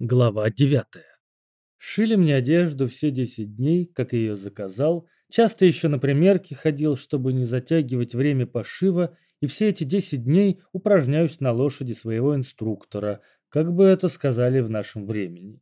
Глава 9. Шили мне одежду все 10 дней, как ее заказал. Часто еще на примерки ходил, чтобы не затягивать время пошива, и все эти 10 дней упражняюсь на лошади своего инструктора, как бы это сказали в нашем времени.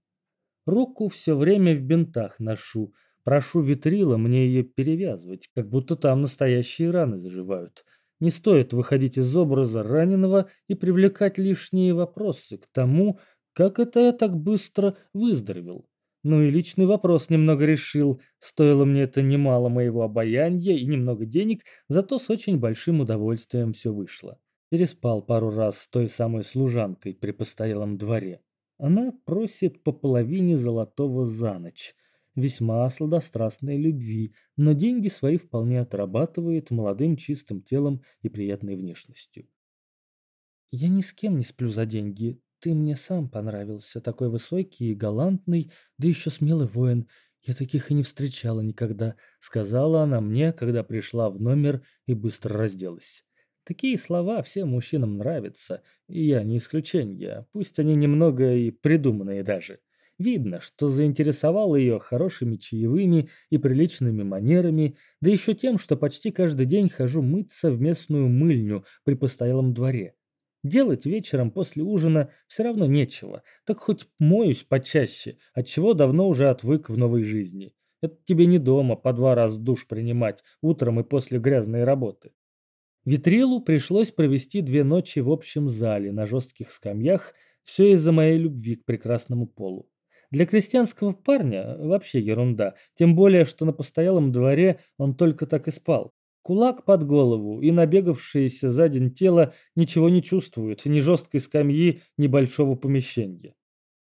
Руку все время в бинтах ношу, прошу витрила мне ее перевязывать, как будто там настоящие раны заживают. Не стоит выходить из образа раненого и привлекать лишние вопросы к тому, как это я так быстро выздоровел? Ну и личный вопрос немного решил. Стоило мне это немало моего обаяния и немного денег, зато с очень большим удовольствием все вышло. Переспал пару раз с той самой служанкой при постоялом дворе. Она просит по половине золотого за ночь. Весьма сладострастной любви, но деньги свои вполне отрабатывает молодым чистым телом и приятной внешностью. Я ни с кем не сплю за деньги, ты мне сам понравился, такой высокий и галантный, да еще смелый воин. Я таких и не встречала никогда», — сказала она мне, когда пришла в номер и быстро разделась. Такие слова всем мужчинам нравятся, и я не исключение, пусть они немного и придуманные даже. Видно, что заинтересовал ее хорошими чаевыми и приличными манерами, да еще тем, что почти каждый день хожу мыться в местную мыльню при постоялом дворе. Делать вечером после ужина все равно нечего, так хоть моюсь почаще, от чего давно уже отвык в новой жизни. Это тебе не дома по два раза душ принимать, утром и после грязной работы. Витрилу пришлось провести две ночи в общем зале на жестких скамьях, все из-за моей любви к прекрасному полу. Для крестьянского парня вообще ерунда, тем более, что на постоялом дворе он только так и спал. Кулак под голову и набегавшееся за день тело ничего не чувствуют, ни жесткой скамьи, ни большого помещения.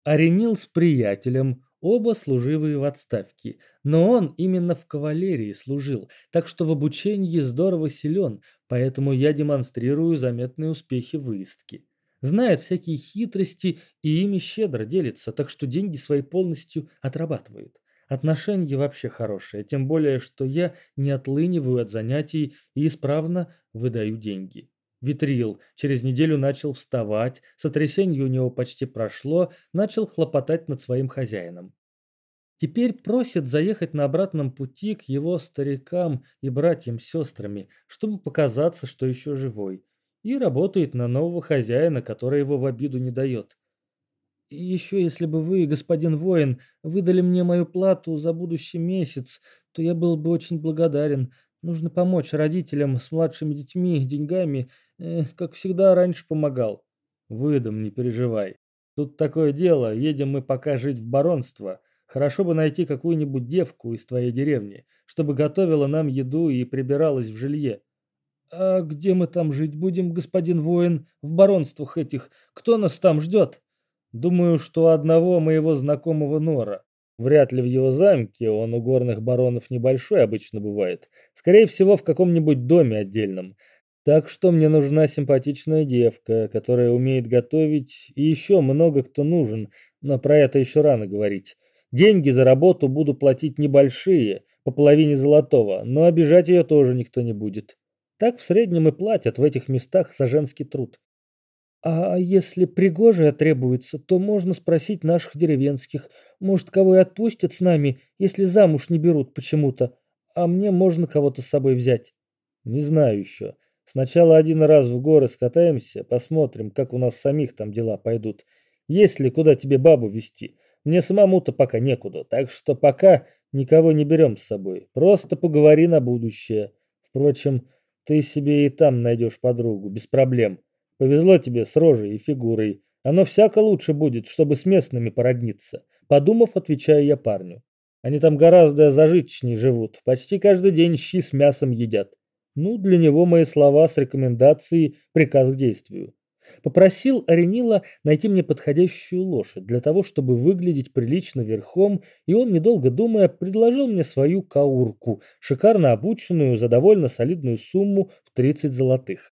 Аренил с приятелем, оба служивые в отставке, но он именно в кавалерии служил, так что в обучении здорово силен, поэтому я демонстрирую заметные успехи в выездке. Знает всякие хитрости и ими щедро делится, так что деньги свои полностью отрабатывает. Отношения вообще хорошие, тем более, что я не отлыниваю от занятий и исправно выдаю деньги. Витрил через неделю начал вставать, сотрясение у него почти прошло, начал хлопотать над своим хозяином. Теперь просит заехать на обратном пути к его старикам и братьям-сестрами, чтобы показаться, что еще живой. И работает на нового хозяина, который его в обиду не дает. Еще, если бы вы, господин воин, выдали мне мою плату за будущий месяц, то я был бы очень благодарен. Нужно помочь родителям с младшими детьми деньгами, э, как всегда раньше помогал. Выдам, не переживай. Тут такое дело, едем мы пока жить в баронство. Хорошо бы найти какую-нибудь девку из твоей деревни, чтобы готовила нам еду и прибиралась в жилье. А где мы там жить будем, господин воин, в баронствах этих? Кто нас там ждет? Думаю, что одного моего знакомого Нора. Вряд ли в его замке, он у горных баронов небольшой обычно бывает. Скорее всего, в каком-нибудь доме отдельном. Так что мне нужна симпатичная девка, которая умеет готовить, и еще много кто нужен, но про это еще рано говорить. Деньги за работу буду платить небольшие, по половине золотого, но обижать ее тоже никто не будет. Так в среднем и платят в этих местах за женский труд. А если пригожая требуется, то можно спросить наших деревенских. Может, кого и отпустят с нами, если замуж не берут почему-то. А мне можно кого-то с собой взять. Не знаю еще. Сначала один раз в горы скатаемся, посмотрим, как у нас самих там дела пойдут. Есть ли куда тебе бабу вести? Мне самому-то пока некуда, так что пока никого не берем с собой. Просто поговори на будущее. Впрочем, ты себе и там найдешь подругу, без проблем. Повезло тебе с рожей и фигурой. Оно всяко лучше будет, чтобы с местными породниться. Подумав, отвечаю я парню. Они там гораздо зажиточнее живут. Почти каждый день щи с мясом едят. Ну, для него мои слова с рекомендацией приказ к действию. Попросил Аренила найти мне подходящую лошадь для того, чтобы выглядеть прилично верхом, и он, недолго думая, предложил мне свою каурку, шикарно обученную за довольно солидную сумму в 30 золотых.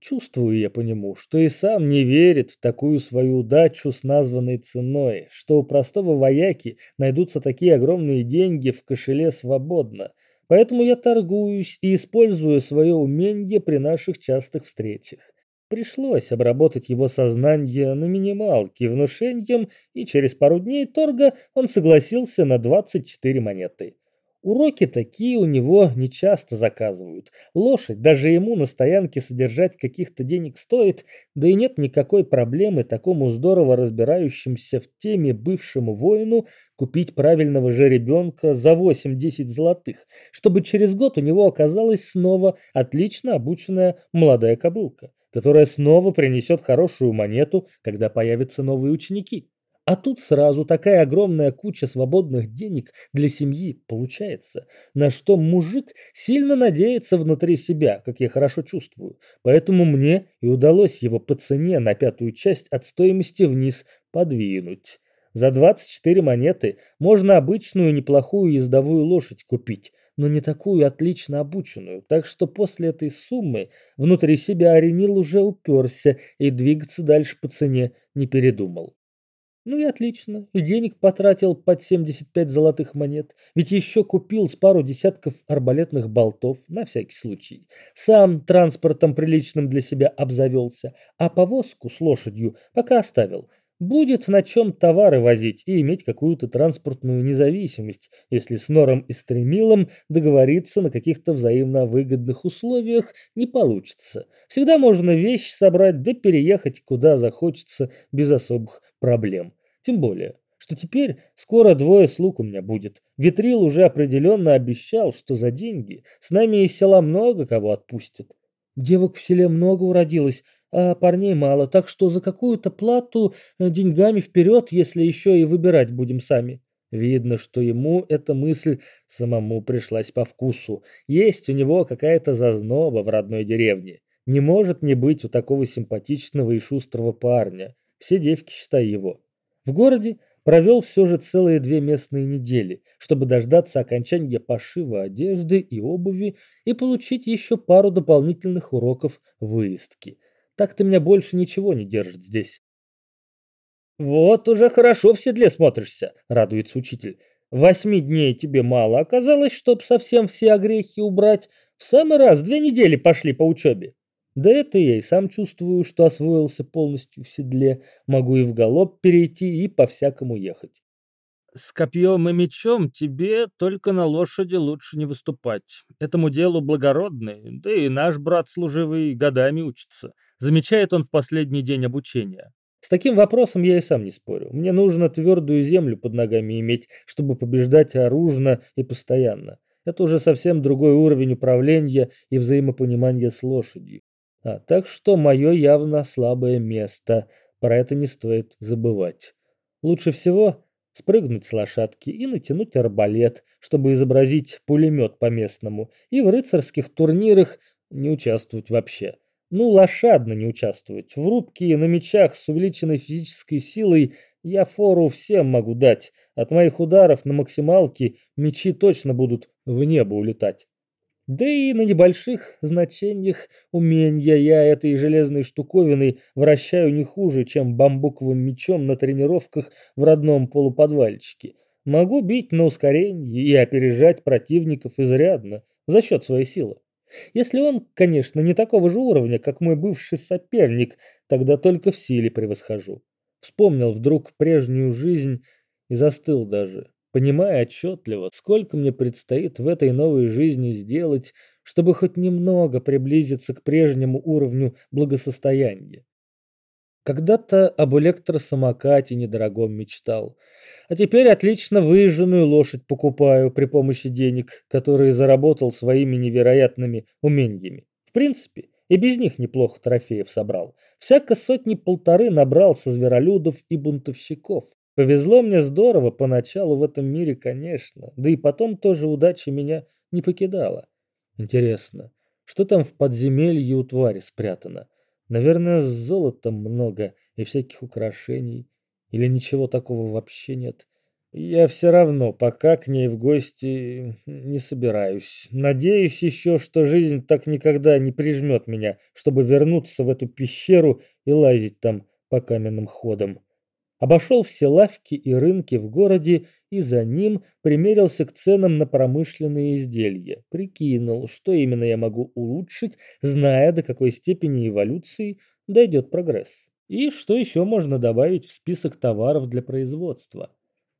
Чувствую я по нему, что и сам не верит в такую свою удачу с названной ценой, что у простого вояки найдутся такие огромные деньги в кошеле свободно. Поэтому я торгуюсь и использую свое умение при наших частых встречах. Пришлось обработать его сознание на минималке внушением, и через пару дней торга он согласился на 24 монеты. Уроки такие у него не часто заказывают. Лошадь даже ему на стоянке содержать каких-то денег стоит, да и нет никакой проблемы такому здорово разбирающимся в теме бывшему воину купить правильного жеребенка за 8-10 золотых, чтобы через год у него оказалась снова отлично обученная молодая кобылка, которая снова принесет хорошую монету, когда появятся новые ученики. А тут сразу такая огромная куча свободных денег для семьи получается, на что мужик сильно надеется внутри себя, как я хорошо чувствую. Поэтому мне и удалось его по цене на пятую часть от стоимости вниз подвинуть. За 24 монеты можно обычную неплохую ездовую лошадь купить, но не такую отлично обученную, так что после этой суммы внутри себя Аренил уже уперся и двигаться дальше по цене не передумал. Ну и отлично. И денег потратил под 75 золотых монет. Ведь еще купил с пару десятков арбалетных болтов, на всякий случай. Сам транспортом приличным для себя обзавелся, а повозку с лошадью пока оставил. Будет на чем товары возить и иметь какую-то транспортную независимость, если с Нором и Стремилом договориться на каких-то взаимно выгодных условиях не получится. Всегда можно вещи собрать да переехать куда захочется без особых проблем. Тем более, что теперь скоро двое слуг у меня будет. Витрил уже определенно обещал, что за деньги с нами из села много кого отпустят. Девок в селе много уродилось, а парней мало, так что за какую-то плату э, деньгами вперед, если еще и выбирать будем сами. Видно, что ему эта мысль самому пришлась по вкусу. Есть у него какая-то зазноба в родной деревне. Не может не быть у такого симпатичного и шустрого парня. Все девки, считай его. В городе провел все же целые две местные недели, чтобы дождаться окончания пошива одежды и обуви и получить еще пару дополнительных уроков выездки. Так-то меня больше ничего не держит здесь. «Вот уже хорошо в седле смотришься», — радуется учитель. «Восьми дней тебе мало оказалось, чтоб совсем все огрехи убрать. В самый раз две недели пошли по учебе». Да это я и сам чувствую, что освоился полностью в седле, могу и в галоп перейти, и по-всякому ехать. С копьем и мечом тебе только на лошади лучше не выступать. Этому делу благородный, да и наш брат служивый годами учится. Замечает он в последний день обучения. С таким вопросом я и сам не спорю. Мне нужно твердую землю под ногами иметь, чтобы побеждать оружно и постоянно. Это уже совсем другой уровень управления и взаимопонимания с лошадью. А, так что мое явно слабое место, про это не стоит забывать. Лучше всего спрыгнуть с лошадки и натянуть арбалет, чтобы изобразить пулемет по-местному, и в рыцарских турнирах не участвовать вообще. Ну, лошадно не участвовать. В рубке и на мечах с увеличенной физической силой я фору всем могу дать. От моих ударов на максималке мечи точно будут в небо улетать. Да и на небольших значениях умения я этой железной штуковиной вращаю не хуже, чем бамбуковым мечом на тренировках в родном полуподвальчике. Могу бить на ускорение и опережать противников изрядно за счет своей силы. Если он, конечно, не такого же уровня, как мой бывший соперник, тогда только в силе превосхожу. Вспомнил вдруг прежнюю жизнь и застыл даже понимая отчетливо, сколько мне предстоит в этой новой жизни сделать, чтобы хоть немного приблизиться к прежнему уровню благосостояния. Когда-то об электросамокате недорогом мечтал, а теперь отлично выезженную лошадь покупаю при помощи денег, которые заработал своими невероятными умениями. В принципе, и без них неплохо трофеев собрал. Всяко сотни-полторы набрал со зверолюдов и бунтовщиков. Повезло мне здорово поначалу в этом мире, конечно, да и потом тоже удача меня не покидала. Интересно, что там в подземелье у твари спрятано? Наверное, золота много и всяких украшений. Или ничего такого вообще нет? Я все равно пока к ней в гости не собираюсь. Надеюсь еще, что жизнь так никогда не прижмет меня, чтобы вернуться в эту пещеру и лазить там по каменным ходам. Обошел все лавки и рынки в городе и за ним примерился к ценам на промышленные изделия. Прикинул, что именно я могу улучшить, зная, до какой степени эволюции дойдет прогресс. И что еще можно добавить в список товаров для производства?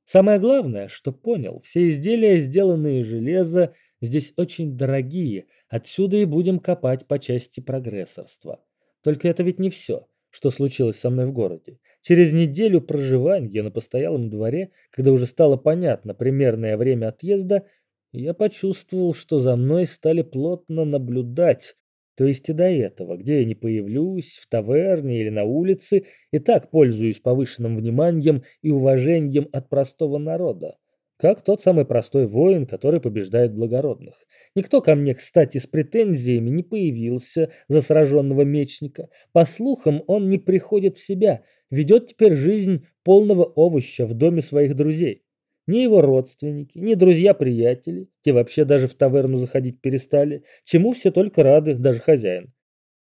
Самое главное, что понял, все изделия, сделанные из железа, здесь очень дорогие, отсюда и будем копать по части прогрессорства. Только это ведь не все, что случилось со мной в городе. Через неделю проживания на постоялом дворе, когда уже стало понятно примерное время отъезда, я почувствовал, что за мной стали плотно наблюдать, то есть и до этого, где я не появлюсь, в таверне или на улице, и так пользуюсь повышенным вниманием и уважением от простого народа. Как тот самый простой воин, который побеждает благородных. Никто ко мне, кстати, с претензиями не появился за сраженного мечника. По слухам, он не приходит в себя, ведет теперь жизнь полного овоща в доме своих друзей. Ни его родственники, ни друзья-приятели, те вообще даже в таверну заходить перестали, чему все только рады, даже хозяин.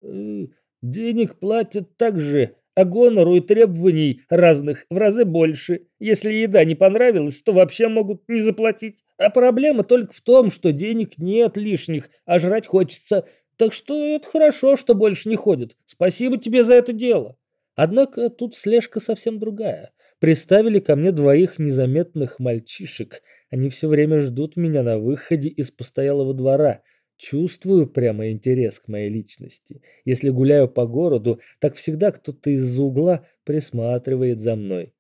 «Э, «Денег платят так же, а гонору и требований разных в разы больше. Если еда не понравилась, то вообще могут не заплатить. А проблема только в том, что денег нет лишних, а жрать хочется. Так что это хорошо, что больше не ходят. Спасибо тебе за это дело». Однако тут слежка совсем другая. Приставили ко мне двоих незаметных мальчишек. Они все время ждут меня на выходе из постоялого двора. Чувствую прямо интерес к моей личности. Если гуляю по городу, так всегда кто-то из-за угла присматривает за мной.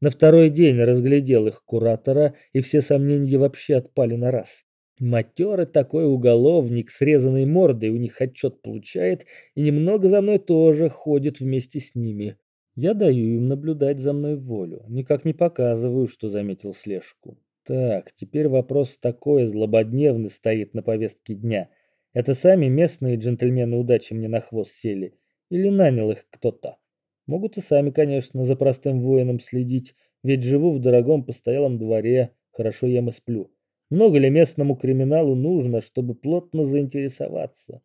На второй день разглядел их куратора, и все сомнения вообще отпали на раз. Матерый такой уголовник с резаной мордой у них отчет получает и немного за мной тоже ходит вместе с ними. Я даю им наблюдать за мной волю, никак не показываю, что заметил слежку. Так, теперь вопрос такой злободневный стоит на повестке дня. Это сами местные джентльмены удачи мне на хвост сели? Или нанял их кто-то? Могут и сами, конечно, за простым воином следить, ведь живу в дорогом постоялом дворе, хорошо ем и сплю. Много ли местному криминалу нужно, чтобы плотно заинтересоваться?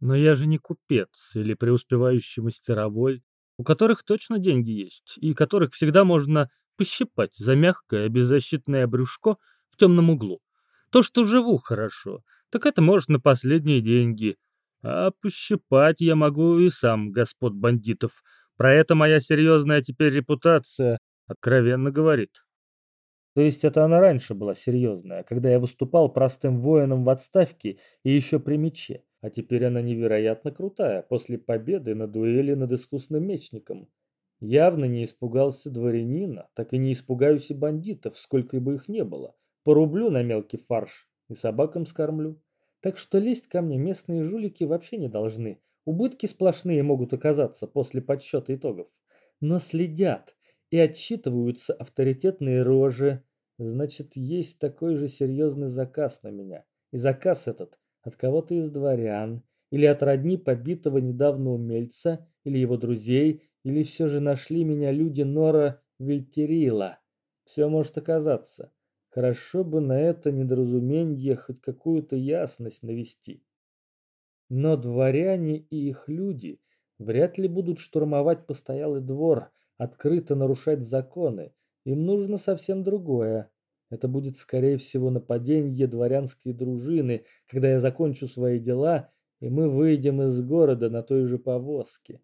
Но я же не купец или преуспевающий мастеровой у которых точно деньги есть, и которых всегда можно пощипать за мягкое беззащитное брюшко в темном углу. То, что живу хорошо, так это может на последние деньги. А пощипать я могу и сам, господ бандитов. Про это моя серьезная теперь репутация откровенно говорит. То есть это она раньше была серьезная, когда я выступал простым воином в отставке и еще при мече. А теперь она невероятно крутая, после победы на дуэли над искусным мечником. Явно не испугался дворянина, так и не испугаюсь и бандитов, сколько бы их не было. Порублю на мелкий фарш и собакам скормлю. Так что лезть ко мне местные жулики вообще не должны. Убытки сплошные могут оказаться после подсчета итогов. Но следят и отчитываются авторитетные рожи. Значит, есть такой же серьезный заказ на меня. И заказ этот от кого-то из дворян, или от родни побитого недавно умельца, или его друзей, или все же нашли меня люди Нора Вильтерила. Все может оказаться. Хорошо бы на это недоразумение хоть какую-то ясность навести. Но дворяне и их люди вряд ли будут штурмовать постоялый двор, открыто нарушать законы. Им нужно совсем другое. Это будет, скорее всего, нападение дворянской дружины, когда я закончу свои дела, и мы выйдем из города на той же повозке.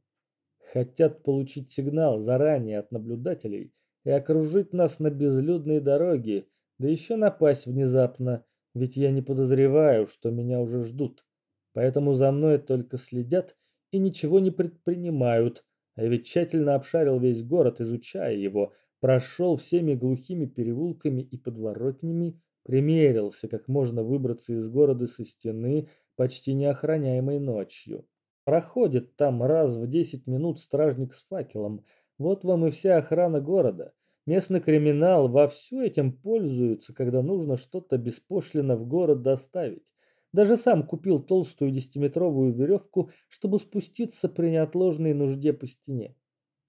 Хотят получить сигнал заранее от наблюдателей и окружить нас на безлюдной дороге, да еще напасть внезапно, ведь я не подозреваю, что меня уже ждут. Поэтому за мной только следят и ничего не предпринимают, а я ведь тщательно обшарил весь город, изучая его, прошел всеми глухими переулками и подворотнями, примерился, как можно выбраться из города со стены, почти неохраняемой ночью. Проходит там раз в десять минут стражник с факелом. Вот вам и вся охрана города. Местный криминал вовсю этим пользуется, когда нужно что-то беспошлино в город доставить. Даже сам купил толстую десятиметровую веревку, чтобы спуститься при неотложной нужде по стене.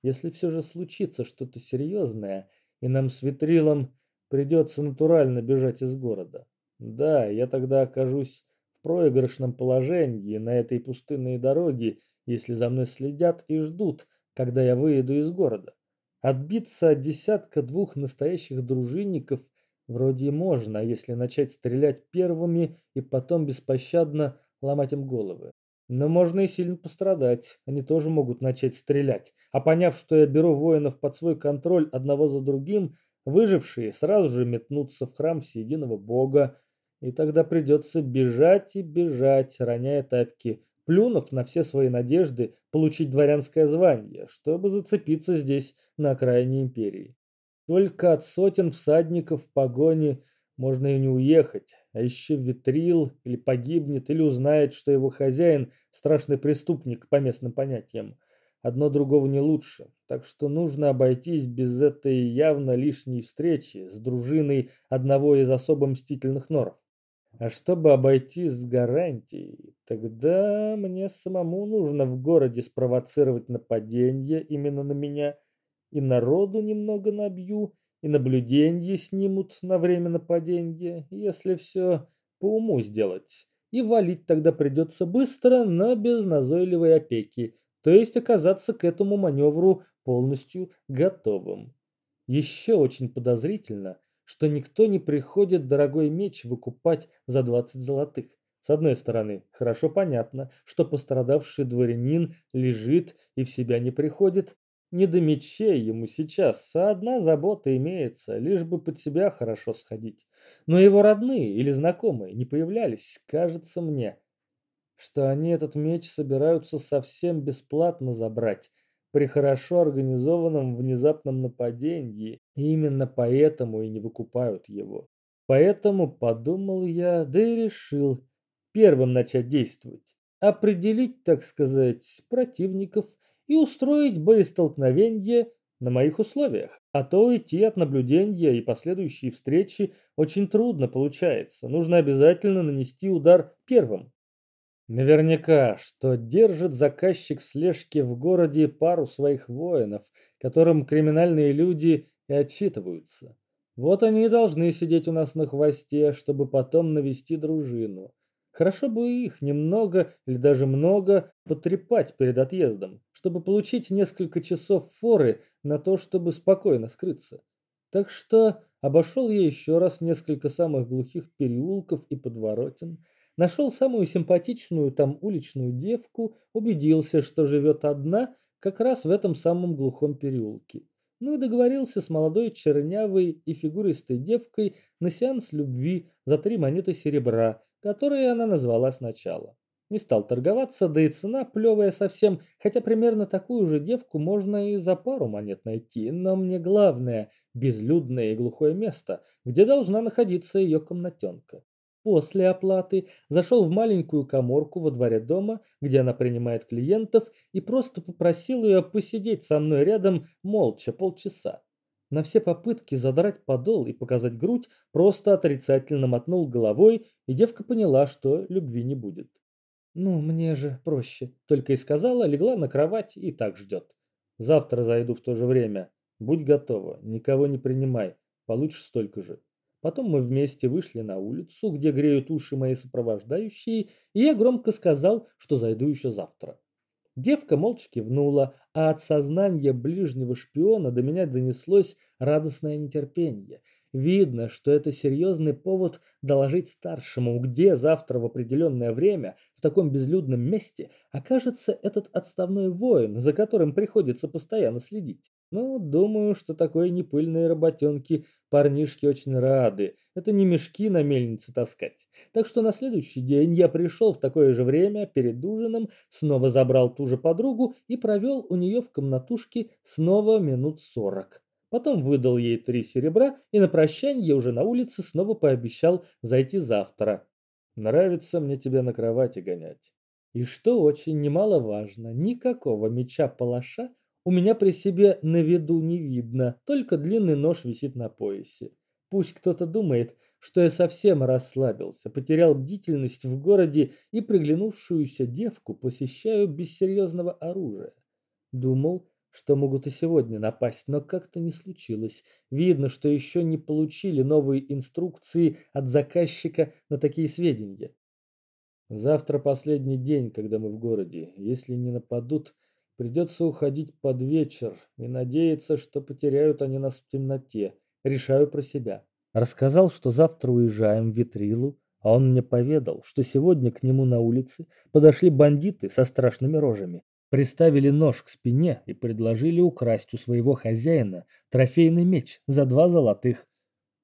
Если все же случится что-то серьезное, и нам с Витрилом придется натурально бежать из города. Да, я тогда окажусь в проигрышном положении на этой пустынной дороге, если за мной следят и ждут, когда я выеду из города. Отбиться от десятка двух настоящих дружинников вроде можно, если начать стрелять первыми и потом беспощадно ломать им головы. Но можно и сильно пострадать. Они тоже могут начать стрелять. А поняв, что я беру воинов под свой контроль одного за другим, выжившие сразу же метнутся в храм всеединого бога. И тогда придется бежать и бежать, роняя тапки, плюнув на все свои надежды получить дворянское звание, чтобы зацепиться здесь, на окраине империи. Только от сотен всадников в погоне можно и не уехать, а еще ветрил или погибнет, или узнает, что его хозяин – страшный преступник по местным понятиям. Одно другого не лучше, так что нужно обойтись без этой явно лишней встречи с дружиной одного из особо мстительных норов. А чтобы обойтись с гарантией, тогда мне самому нужно в городе спровоцировать нападение именно на меня, и народу немного набью, и наблюдение снимут на время нападения, если все по уму сделать. И валить тогда придется быстро, но без назойливой опеки, то есть оказаться к этому маневру полностью готовым. Еще очень подозрительно, что никто не приходит дорогой меч выкупать за 20 золотых. С одной стороны, хорошо понятно, что пострадавший дворянин лежит и в себя не приходит, не до мечей ему сейчас, а одна забота имеется, лишь бы под себя хорошо сходить. Но его родные или знакомые не появлялись, кажется мне, что они этот меч собираются совсем бесплатно забрать при хорошо организованном внезапном нападении, и именно поэтому и не выкупают его. Поэтому подумал я, да и решил первым начать действовать. Определить, так сказать, противников – и устроить боестолкновение на моих условиях. А то уйти от наблюдения и последующей встречи очень трудно получается. Нужно обязательно нанести удар первым. Наверняка, что держит заказчик слежки в городе пару своих воинов, которым криминальные люди и отчитываются. Вот они и должны сидеть у нас на хвосте, чтобы потом навести дружину. Хорошо бы их немного или даже много потрепать перед отъездом, чтобы получить несколько часов форы на то, чтобы спокойно скрыться. Так что обошел я еще раз несколько самых глухих переулков и подворотен, нашел самую симпатичную там уличную девку, убедился, что живет одна как раз в этом самом глухом переулке. Ну и договорился с молодой чернявой и фигуристой девкой на сеанс любви за три монеты серебра, которые она назвала сначала. Не стал торговаться, да и цена плевая совсем, хотя примерно такую же девку можно и за пару монет найти, но мне главное – безлюдное и глухое место, где должна находиться ее комнатенка. После оплаты зашел в маленькую коморку во дворе дома, где она принимает клиентов, и просто попросил ее посидеть со мной рядом молча полчаса. На все попытки задрать подол и показать грудь просто отрицательно мотнул головой, и девка поняла, что любви не будет. «Ну, мне же проще», — только и сказала, легла на кровать и так ждет. «Завтра зайду в то же время. Будь готова, никого не принимай, получишь столько же». Потом мы вместе вышли на улицу, где греют уши мои сопровождающие, и я громко сказал, что зайду еще завтра. Девка молча кивнула, а от сознания ближнего шпиона до меня донеслось радостное нетерпение. Видно, что это серьезный повод доложить старшему, где завтра в определенное время в таком безлюдном месте окажется этот отставной воин, за которым приходится постоянно следить. Но думаю, что такой непыльной работенки парнишки очень рады. Это не мешки на мельнице таскать. Так что на следующий день я пришел в такое же время перед ужином, снова забрал ту же подругу и провел у нее в комнатушке снова минут сорок. Потом выдал ей три серебра и на прощание уже на улице снова пообещал зайти завтра. Нравится мне тебя на кровати гонять. И что очень немаловажно, никакого меча-палаша у меня при себе на виду не видно, только длинный нож висит на поясе. Пусть кто-то думает, что я совсем расслабился, потерял бдительность в городе и приглянувшуюся девку посещаю без серьезного оружия. Думал, что могут и сегодня напасть, но как-то не случилось. Видно, что еще не получили новые инструкции от заказчика на такие сведения. Завтра последний день, когда мы в городе. Если не нападут, Придется уходить под вечер и надеяться, что потеряют они нас в темноте. Решаю про себя. Рассказал, что завтра уезжаем в Витрилу, А он мне поведал, что сегодня к нему на улице подошли бандиты со страшными рожами, приставили нож к спине и предложили украсть у своего хозяина трофейный меч за два золотых.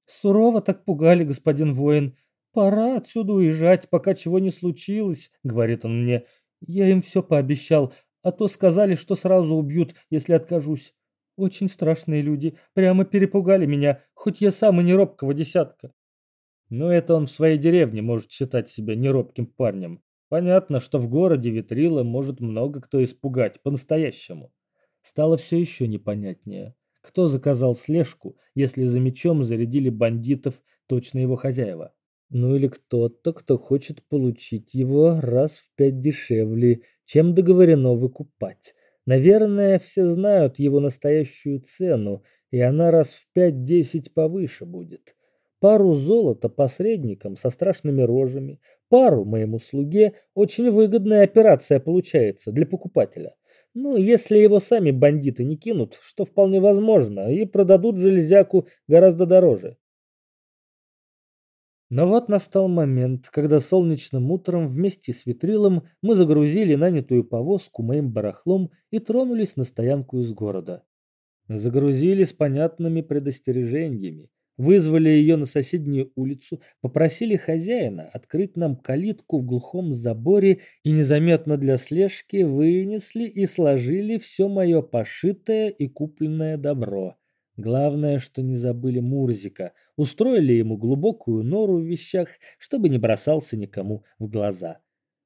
«Сурово так пугали, господин воин. Пора отсюда уезжать, пока чего не случилось», — говорит он мне. «Я им все пообещал, а то сказали, что сразу убьют, если откажусь. Очень страшные люди, прямо перепугали меня, хоть я сам и не робкого десятка». Но это он в своей деревне может считать себя неробким парнем. Понятно, что в городе Витрила может много кто испугать по-настоящему. Стало все еще непонятнее. Кто заказал слежку, если за мечом зарядили бандитов точно его хозяева? Ну или кто-то, кто хочет получить его раз в пять дешевле, чем договорено выкупать. Наверное, все знают его настоящую цену, и она раз в пять-десять повыше будет. Пару золота посредникам со страшными рожами, пару моему слуге, очень выгодная операция получается для покупателя. Ну, если его сами бандиты не кинут, что вполне возможно, и продадут железяку гораздо дороже. Но вот настал момент, когда солнечным утром вместе с Витрилом мы загрузили нанятую повозку моим барахлом и тронулись на стоянку из города. Загрузили с понятными предостережениями. Вызвали ее на соседнюю улицу, попросили хозяина открыть нам калитку в глухом заборе и незаметно для слежки вынесли и сложили все мое пошитое и купленное добро. Главное, что не забыли Мурзика, устроили ему глубокую нору в вещах, чтобы не бросался никому в глаза.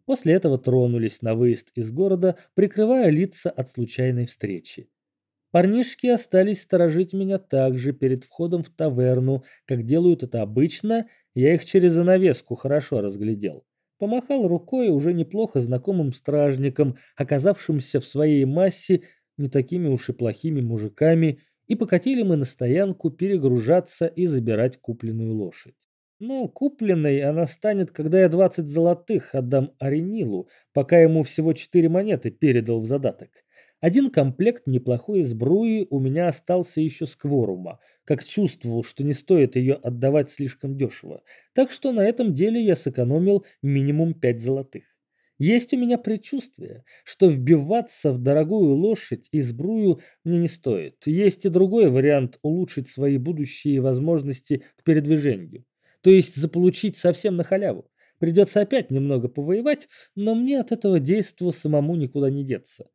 После этого тронулись на выезд из города, прикрывая лица от случайной встречи. Парнишки остались сторожить меня также перед входом в таверну, как делают это обычно, я их через занавеску хорошо разглядел. Помахал рукой уже неплохо знакомым стражникам, оказавшимся в своей массе не такими уж и плохими мужиками, и покатили мы на стоянку перегружаться и забирать купленную лошадь. Ну, купленной она станет, когда я 20 золотых отдам Аренилу, пока ему всего 4 монеты передал в задаток. Один комплект неплохой сбруи у меня остался еще с кворума, как чувствовал, что не стоит ее отдавать слишком дешево, так что на этом деле я сэкономил минимум 5 золотых. Есть у меня предчувствие, что вбиваться в дорогую лошадь и сбрую мне не стоит. Есть и другой вариант улучшить свои будущие возможности к передвижению. То есть заполучить совсем на халяву. Придется опять немного повоевать, но мне от этого действа самому никуда не деться.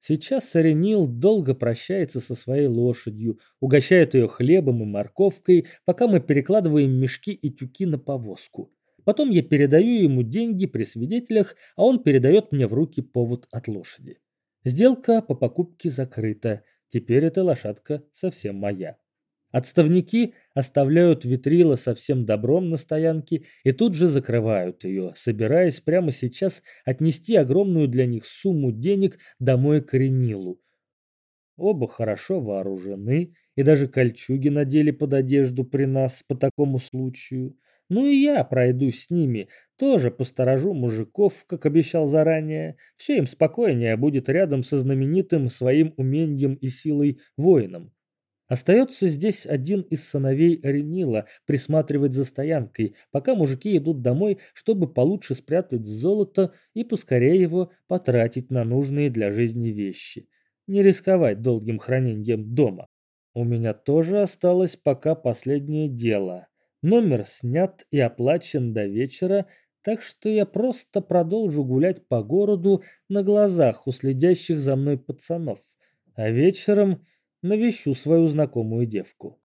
Сейчас Саренил долго прощается со своей лошадью, угощает ее хлебом и морковкой, пока мы перекладываем мешки и тюки на повозку. Потом я передаю ему деньги при свидетелях, а он передает мне в руки повод от лошади. Сделка по покупке закрыта. Теперь эта лошадка совсем моя. Отставники оставляют витрила со всем добром на стоянке и тут же закрывают ее, собираясь прямо сейчас отнести огромную для них сумму денег домой к Ренилу. Оба хорошо вооружены и даже кольчуги надели под одежду при нас по такому случаю. Ну и я пройдусь с ними, тоже посторожу мужиков, как обещал заранее. Все им спокойнее будет рядом со знаменитым своим умением и силой воином. Остается здесь один из сыновей Ренила присматривать за стоянкой, пока мужики идут домой, чтобы получше спрятать золото и поскорее его потратить на нужные для жизни вещи. Не рисковать долгим хранением дома. У меня тоже осталось пока последнее дело. Номер снят и оплачен до вечера, так что я просто продолжу гулять по городу на глазах у следящих за мной пацанов. А вечером навещу свою знакомую девку.